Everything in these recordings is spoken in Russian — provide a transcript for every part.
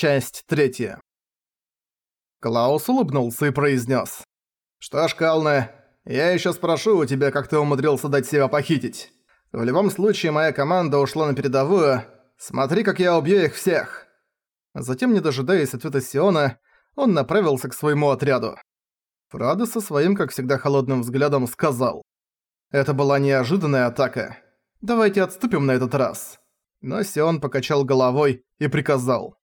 Часть третья. Клаус улыбнулся и произнес: «Что ж, Калне, я еще спрошу у тебя, как ты умудрился дать себя похитить. В любом случае, моя команда ушла на передовую. Смотри, как я убью их всех!» Затем, не дожидаясь ответа Сиона, он направился к своему отряду. Фрада со своим, как всегда, холодным взглядом сказал. «Это была неожиданная атака. Давайте отступим на этот раз». Но Сион покачал головой и приказал.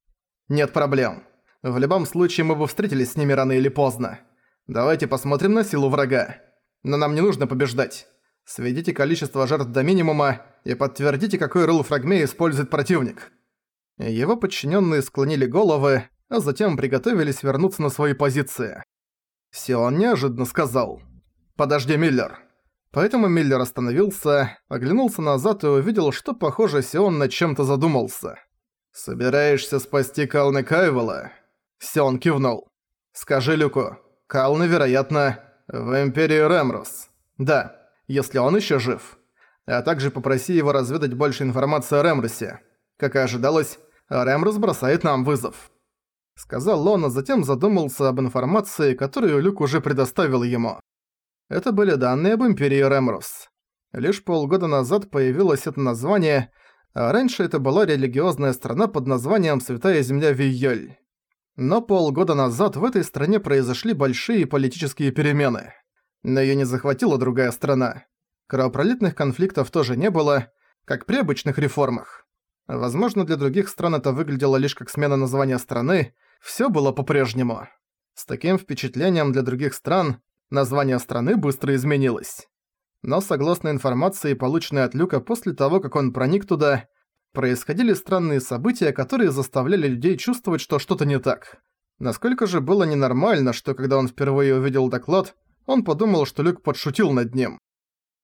«Нет проблем. В любом случае мы бы встретились с ними рано или поздно. Давайте посмотрим на силу врага. Но нам не нужно побеждать. Сведите количество жертв до минимума и подтвердите, какой рул фрагме использует противник». Его подчиненные склонили головы, а затем приготовились вернуться на свои позиции. Сион неожиданно сказал «Подожди, Миллер». Поэтому Миллер остановился, оглянулся назад и увидел, что, похоже, Сион над чем-то задумался. «Собираешься спасти Калны Кайвела?» Сион кивнул. «Скажи Люку, Калны, вероятно, в Империи Ремрус. Да, если он еще жив. А также попроси его разведать больше информации о Ремрусе. Как и ожидалось, Ремрус бросает нам вызов». Сказал он, а затем задумался об информации, которую Люк уже предоставил ему. Это были данные об Империи Ремрус. Лишь полгода назад появилось это название – а раньше это была религиозная страна под названием Святая Земля Вийёль. Но полгода назад в этой стране произошли большие политические перемены. Но её не захватила другая страна. Кровопролитных конфликтов тоже не было, как при обычных реформах. Возможно, для других стран это выглядело лишь как смена названия страны, всё было по-прежнему. С таким впечатлением для других стран название страны быстро изменилось но согласно информации, полученной от Люка после того, как он проник туда, происходили странные события, которые заставляли людей чувствовать, что что-то не так. Насколько же было ненормально, что когда он впервые увидел доклад, он подумал, что Люк подшутил над ним.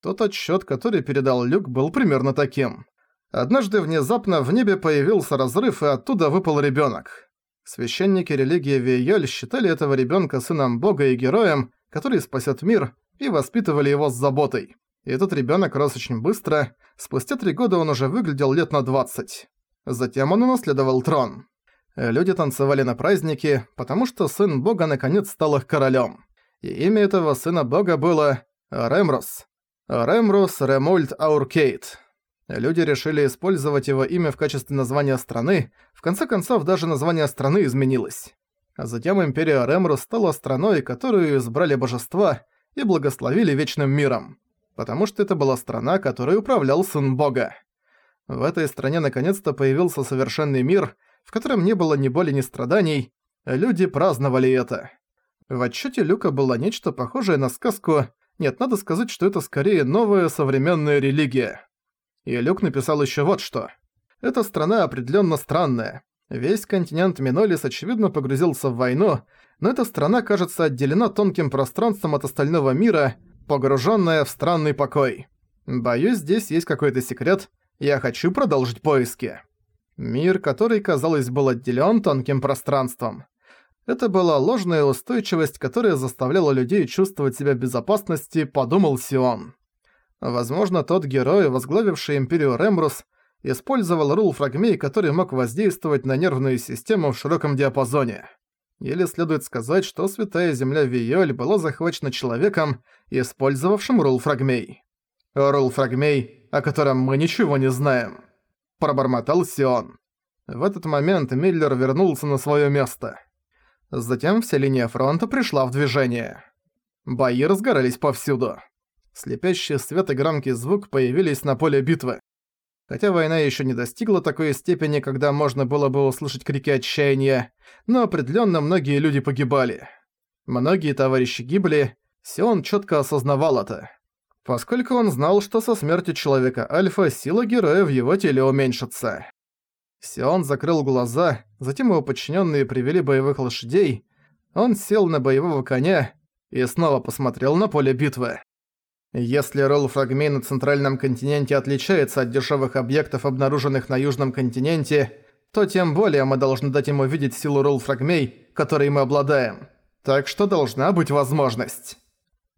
Тот отчет, который передал Люк, был примерно таким. Однажды внезапно в небе появился разрыв, и оттуда выпал ребенок. Священники религии Вейоль считали этого ребенка сыном бога и героем, который спасет мир, и воспитывали его с заботой. И этот ребенок рос очень быстро, спустя три года он уже выглядел лет на 20. Затем он унаследовал трон. Люди танцевали на празднике, потому что сын бога наконец стал их королем. И имя этого сына бога было Ремрус. Ремрус Ремульт Ауркейт. Люди решили использовать его имя в качестве названия страны, в конце концов даже название страны изменилось. А затем империя Ремрус стала страной, которую избрали божества, и благословили вечным миром, потому что это была страна, которой управлял Сын Бога. В этой стране наконец-то появился совершенный мир, в котором не было ни боли, ни страданий, люди праздновали это. В отчете Люка было нечто похожее на сказку, нет, надо сказать, что это скорее новая современная религия. И Люк написал еще вот что. Эта страна определенно странная. Весь континент Минолис очевидно погрузился в войну, но эта страна кажется отделена тонким пространством от остального мира, погруженная в странный покой. Боюсь, здесь есть какой-то секрет, я хочу продолжить поиски. Мир, который, казалось, был отделен тонким пространством. Это была ложная устойчивость, которая заставляла людей чувствовать себя в безопасности, подумал Сион. Возможно, тот герой, возглавивший Империю Ремрус, использовал рул фрагмей, который мог воздействовать на нервную систему в широком диапазоне. Или следует сказать, что Святая Земля Виоль была захвачена человеком, использовавшим рул фрагмей. Рул фрагмей, о котором мы ничего не знаем. Пробормотал Сион. В этот момент Миллер вернулся на своё место. Затем вся линия фронта пришла в движение. Бои разгорались повсюду. Слепящий свет и громкий звук появились на поле битвы. Хотя война еще не достигла такой степени, когда можно было бы услышать крики отчаяния, но определенно многие люди погибали. Многие товарищи гибли, Сион четко осознавал это. Поскольку он знал, что со смертью Человека Альфа сила героя в его теле уменьшится. Сион закрыл глаза, затем его подчиненные привели боевых лошадей, он сел на боевого коня и снова посмотрел на поле битвы. Если ролл фрагмей на центральном континенте отличается от дешевых объектов, обнаруженных на южном континенте, то тем более мы должны дать ему видеть силу ролл фрагмей, которой мы обладаем. Так что должна быть возможность.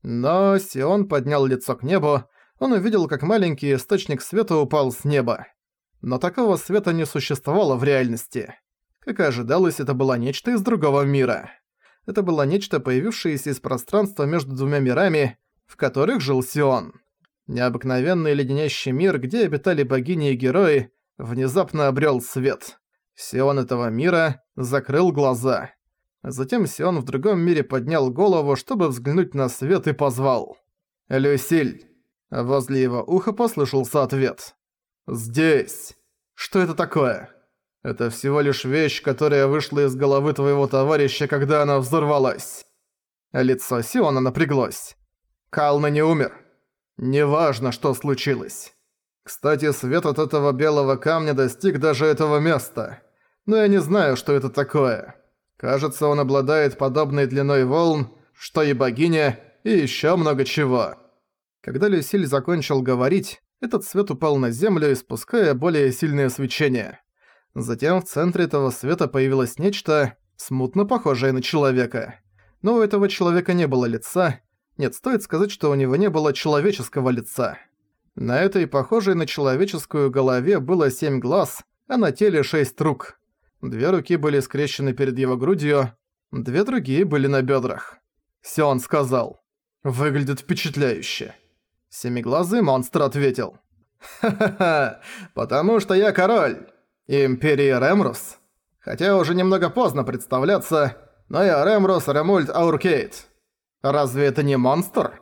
Но Сион поднял лицо к небу, он увидел, как маленький источник света упал с неба. Но такого света не существовало в реальности. Как и ожидалось, это было нечто из другого мира. Это было нечто, появившееся из пространства между двумя мирами, в которых жил Сион. Необыкновенный леденящий мир, где обитали богини и герои, внезапно обрел свет. Сион этого мира закрыл глаза. Затем Сион в другом мире поднял голову, чтобы взглянуть на свет и позвал. «Люсиль!» Возле его уха послышался ответ. «Здесь!» «Что это такое?» «Это всего лишь вещь, которая вышла из головы твоего товарища, когда она взорвалась». Лицо Сиона напряглось. Кална не умер. Неважно, что случилось. Кстати, свет от этого белого камня достиг даже этого места. Но я не знаю, что это такое. Кажется, он обладает подобной длиной волн, что и богиня, и ещё много чего. Когда Люсиль закончил говорить, этот свет упал на землю, испуская более сильное свечение. Затем в центре этого света появилось нечто, смутно похожее на человека. Но у этого человека не было лица. Нет, стоит сказать, что у него не было человеческого лица. На этой, похожей на человеческую голове, было семь глаз, а на теле шесть рук. Две руки были скрещены перед его грудью, две другие были на бедрах. Сион сказал. «Выглядит впечатляюще». Семиглазый монстр ответил. «Ха-ха-ха, потому что я король. Империи Ремрус. Хотя уже немного поздно представляться, но я Ремрус Ремульт Ауркейт. Разве это не монстр?»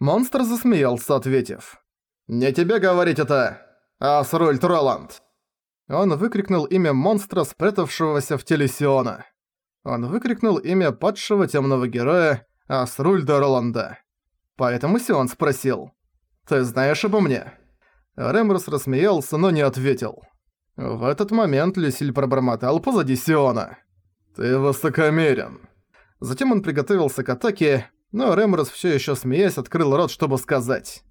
Монстр засмеялся, ответив. «Не тебе говорить это, Асрульт Роланд!» Он выкрикнул имя монстра, спрятавшегося в теле Сиона. Он выкрикнул имя падшего темного героя Асрульда Роланда. Поэтому Сион спросил. «Ты знаешь обо мне?» Ремрус рассмеялся, но не ответил. В этот момент Люсиль пробормотал позади Сиона. «Ты высокомерен». Затем он приготовился к атаке, но Ремрус всё ещё смеясь открыл рот, чтобы сказать.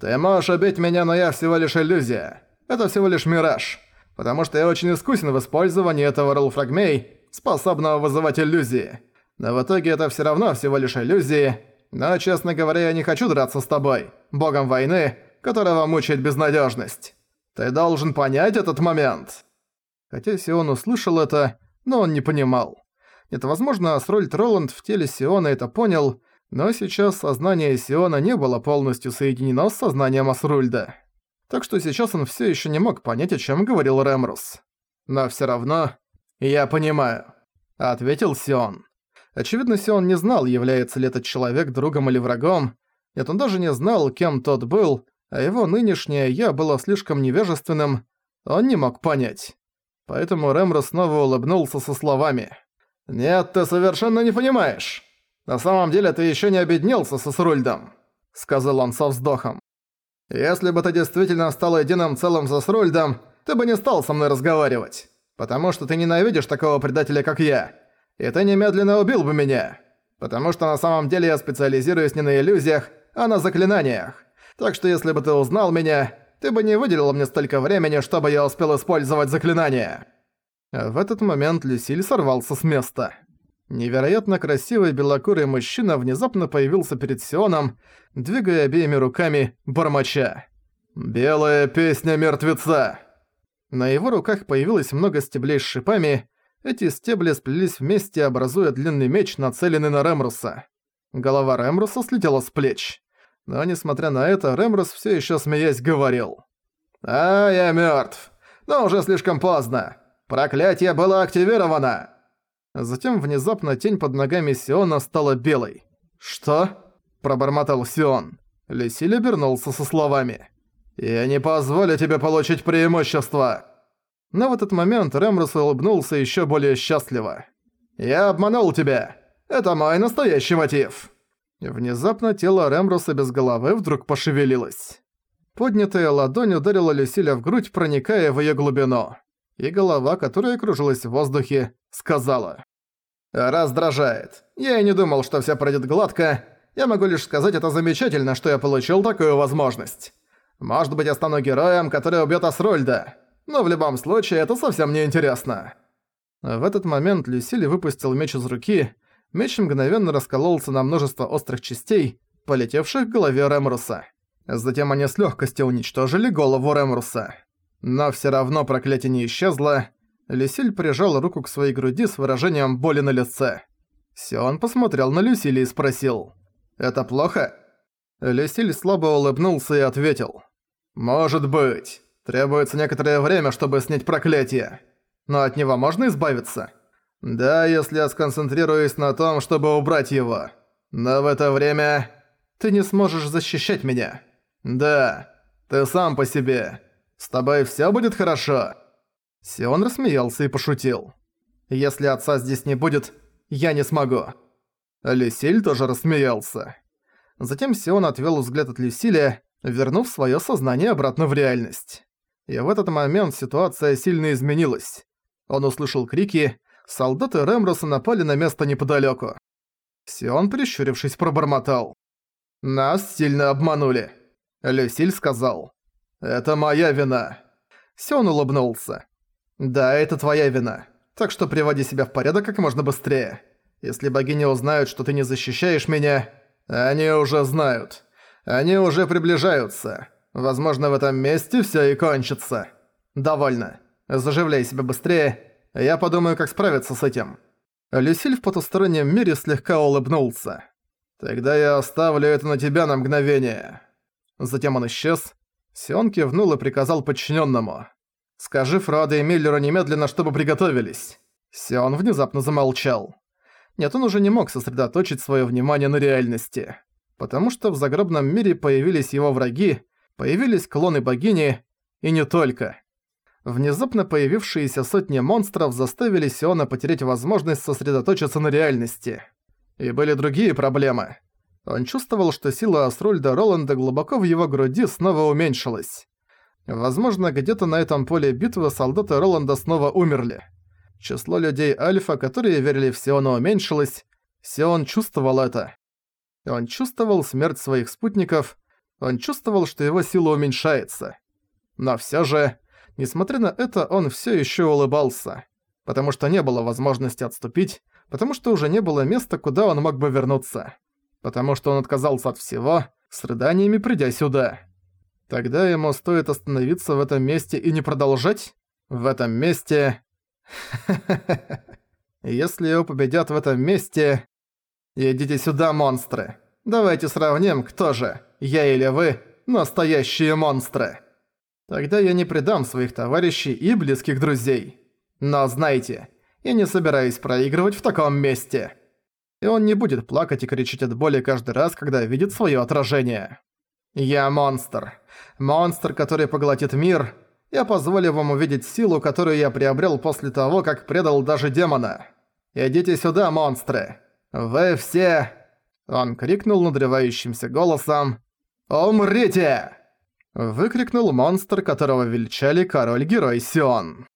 «Ты можешь убить меня, но я всего лишь иллюзия. Это всего лишь мираж. Потому что я очень искусен в использовании этого ролфрагмей, способного вызывать иллюзии. Но в итоге это всё равно всего лишь иллюзии, но, честно говоря, я не хочу драться с тобой, богом войны, которого мучает безнадежность. Ты должен понять этот момент». Хотя Сион услышал это, но он не понимал. Это, возможно, Асрольд Роланд в теле Сиона это понял, но сейчас сознание Сиона не было полностью соединено с сознанием Асрульда. Так что сейчас он все еще не мог понять, о чем говорил Ремрус. Но все равно... «Я понимаю», — ответил Сион. Очевидно, Сион не знал, является ли этот человек другом или врагом. Нет, он даже не знал, кем тот был, а его нынешнее «я» было слишком невежественным, он не мог понять. Поэтому Рэмро снова улыбнулся со словами. «Нет, ты совершенно не понимаешь. На самом деле ты еще не обеднелся со Срульдом», — сказал он со вздохом. «Если бы ты действительно стал единым целым со Срульдом, ты бы не стал со мной разговаривать, потому что ты ненавидишь такого предателя, как я и ты немедленно убил бы меня. Потому что на самом деле я специализируюсь не на иллюзиях, а на заклинаниях. Так что если бы ты узнал меня, ты бы не выделил мне столько времени, чтобы я успел использовать заклинание». В этот момент Люсиль сорвался с места. Невероятно красивый белокурый мужчина внезапно появился перед Сионом, двигая обеими руками бормоча. «Белая песня мертвеца!» На его руках появилось много стеблей с шипами, эти стебли сплелись вместе, образуя длинный меч, нацеленный на Ремруса. Голова Ремруса слетела с плеч. Но, несмотря на это, Ремрус все еще смеясь говорил. «А, я мертв. Но уже слишком поздно. Проклятие было активировано!» Затем внезапно тень под ногами Сиона стала белой. «Что?» – пробормотал Сион. Лисиль обернулся со словами. «Я не позволю тебе получить преимущество!» Но в этот момент Рэмрус улыбнулся еще более счастливо. «Я обманул тебя! Это мой настоящий мотив!» Внезапно тело Рэмруса без головы вдруг пошевелилось. Поднятая ладонь ударила Люсиля в грудь, проникая в её глубину. И голова, которая кружилась в воздухе, сказала. «Раздражает. Я и не думал, что всё пройдет гладко. Я могу лишь сказать, это замечательно, что я получил такую возможность. Может быть, я стану героем, который убьёт Асрольда но в любом случае это совсем не интересно. В этот момент Люсиль выпустил меч из руки, меч мгновенно раскололся на множество острых частей, полетевших к голове Ремруса. Затем они с легкостью уничтожили голову Ремруса. Но все равно проклятие не исчезло. Люсиль прижал руку к своей груди с выражением боли на лице. Сион посмотрел на Люсиль и спросил. «Это плохо?» Люсиль слабо улыбнулся и ответил. «Может быть. Требуется некоторое время, чтобы снять проклятие. Но от него можно избавиться?» «Да, если я сконцентрируюсь на том, чтобы убрать его. Но в это время ты не сможешь защищать меня. Да, ты сам по себе. С тобой всё будет хорошо». Сион рассмеялся и пошутил. «Если отца здесь не будет, я не смогу». Люсиль тоже рассмеялся. Затем Сион отвёл взгляд от Люсиля, вернув своё сознание обратно в реальность. И в этот момент ситуация сильно изменилась. Он услышал крики, солдаты Ремроса напали на место неподалёку. Сион, прищурившись, пробормотал. «Нас сильно обманули», — Люсиль сказал. «Это моя вина». Сион улыбнулся. «Да, это твоя вина. Так что приводи себя в порядок как можно быстрее. Если богини узнают, что ты не защищаешь меня, они уже знают. Они уже приближаются. Возможно, в этом месте всё и кончится. Довольно. Заживляй себя быстрее. Я подумаю, как справиться с этим». Люсиль в потустороннем мире слегка улыбнулся. «Тогда я оставлю это на тебя на мгновение». Затем он исчез. Сион кивнул и приказал подчиненному. «Скажи Фроаде и Миллеру немедленно, чтобы приготовились». Сион внезапно замолчал. Нет, он уже не мог сосредоточить свое внимание на реальности. Потому что в загробном мире появились его враги, появились клоны богини, и не только. Внезапно появившиеся сотни монстров заставили Сиона потерять возможность сосредоточиться на реальности. И были другие проблемы. Он чувствовал, что сила Асрульда Роланда глубоко в его груди снова уменьшилась. Возможно, где-то на этом поле битвы солдаты Роланда снова умерли. Число людей Альфа, которые верили в Сиона, уменьшилось. Сион чувствовал это. Он чувствовал смерть своих спутников. Он чувствовал, что его сила уменьшается. Но всё же, несмотря на это, он всё ещё улыбался. Потому что не было возможности отступить, потому что уже не было места, куда он мог бы вернуться. Потому что он отказался от всего, с рыданиями придя сюда. Тогда ему стоит остановиться в этом месте и не продолжать? В этом месте... Если его победят в этом месте... Идите сюда, монстры. Давайте сравним, кто же, я или вы, настоящие монстры. Тогда я не предам своих товарищей и близких друзей. Но знайте, я не собираюсь проигрывать в таком месте. И он не будет плакать и кричать от боли каждый раз, когда видит своё отражение. Я монстр. Монстр, который поглотит мир, я позволю вам увидеть силу, которую я приобрел после того, как предал даже демона. Идите сюда, монстры. Вы все...» Он крикнул надрывающимся голосом «Умрите!» Выкрикнул монстр, которого величали король-герой Сион.